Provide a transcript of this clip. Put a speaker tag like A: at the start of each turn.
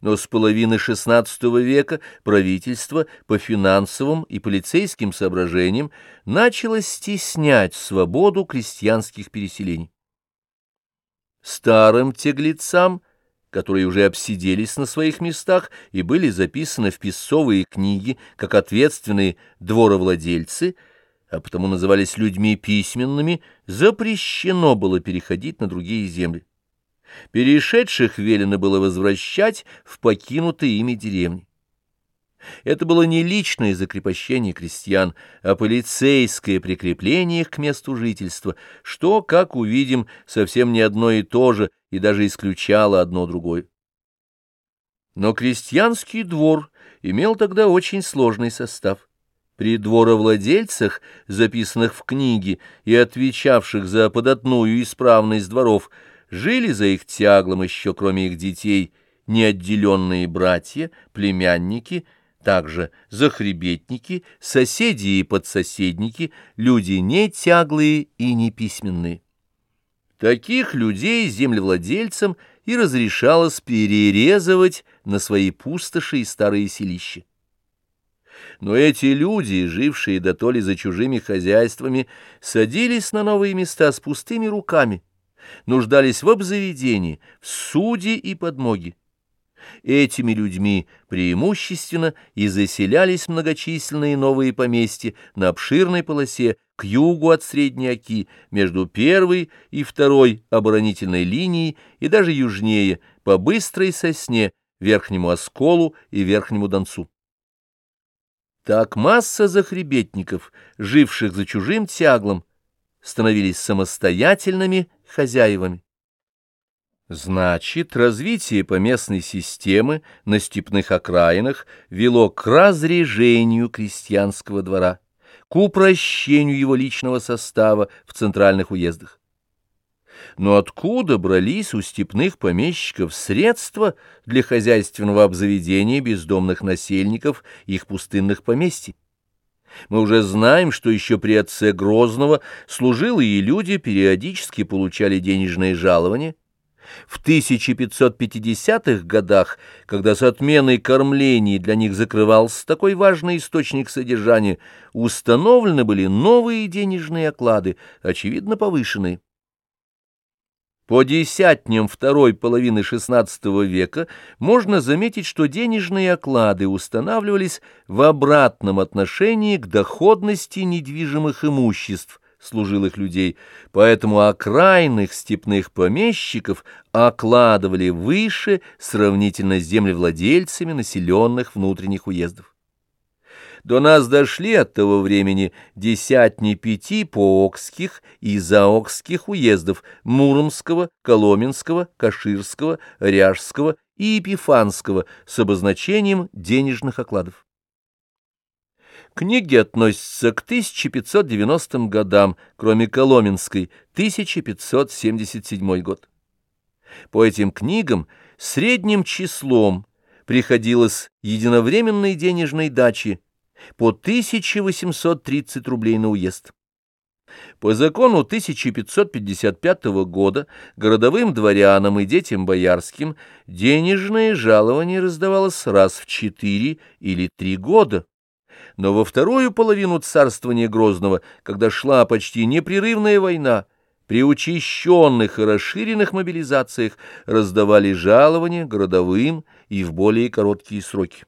A: но с половины XVI века правительство по финансовым и полицейским соображениям начало стеснять свободу крестьянских переселений. Старым теглецам, которые уже обсиделись на своих местах и были записаны в писцовые книги как ответственные дворовладельцы, а потому назывались людьми письменными, запрещено было переходить на другие земли. Перешедших велено было возвращать в покинутые ими деревни. Это было не личное закрепощение крестьян, а полицейское прикрепление их к месту жительства, что, как увидим, совсем не одно и то же и даже исключало одно другое. Но крестьянский двор имел тогда очень сложный состав. При дворовладельцах, записанных в книге и отвечавших за податную исправность дворов, жили за их тяглом еще, кроме их детей, неотделенные братья, племянники, также захребетники, соседи и подсоседники, люди не тяглые и не письменные. Таких людей землевладельцам и разрешалось перерезывать на свои пустоши и старые селища. Но эти люди, жившие до то ли за чужими хозяйствами, садились на новые места с пустыми руками, нуждались в обзаведении, в суде и подмоге. Этими людьми преимущественно и заселялись многочисленные новые поместья на обширной полосе к югу от Средней Оки, между первой и второй оборонительной линией и даже южнее, по быстрой сосне, Верхнему Осколу и Верхнему Донцу. Так масса захребетников, живших за чужим тяглом, становились самостоятельными хозяевами. Значит, развитие поместной системы на степных окраинах вело к разрежению крестьянского двора, к упрощению его личного состава в центральных уездах. Но откуда брались у степных помещиков средства для хозяйственного обзаведения бездомных насельников их пустынных поместий? Мы уже знаем, что еще при отце Грозного служилые люди периодически получали денежные жалования. В 1550-х годах, когда с отменой кормлений для них закрывался такой важный источник содержания, установлены были новые денежные оклады, очевидно повышенные. По десятням второй половины XVI века можно заметить, что денежные оклады устанавливались в обратном отношении к доходности недвижимых имуществ служилых людей, поэтому окраинных степных помещиков окладывали выше сравнительно с землевладельцами населенных внутренних уездов. До нас дошли от того времени десятни пяти поокских и заокских уездов Муромского, Коломенского, Каширского, Ряжского и Епифанского с обозначением денежных окладов. Книги относятся к 1590 годам, кроме Коломенской, 1577 год. По этим книгам средним числом приходилось единовременной денежной дачи по 1830 рублей на уезд. По закону 1555 года городовым дворянам и детям боярским денежное жалование раздавалось раз в четыре или три года. Но во вторую половину царствования Грозного, когда шла почти непрерывная война, при учащенных и расширенных мобилизациях раздавали жалования городовым и в более короткие сроки.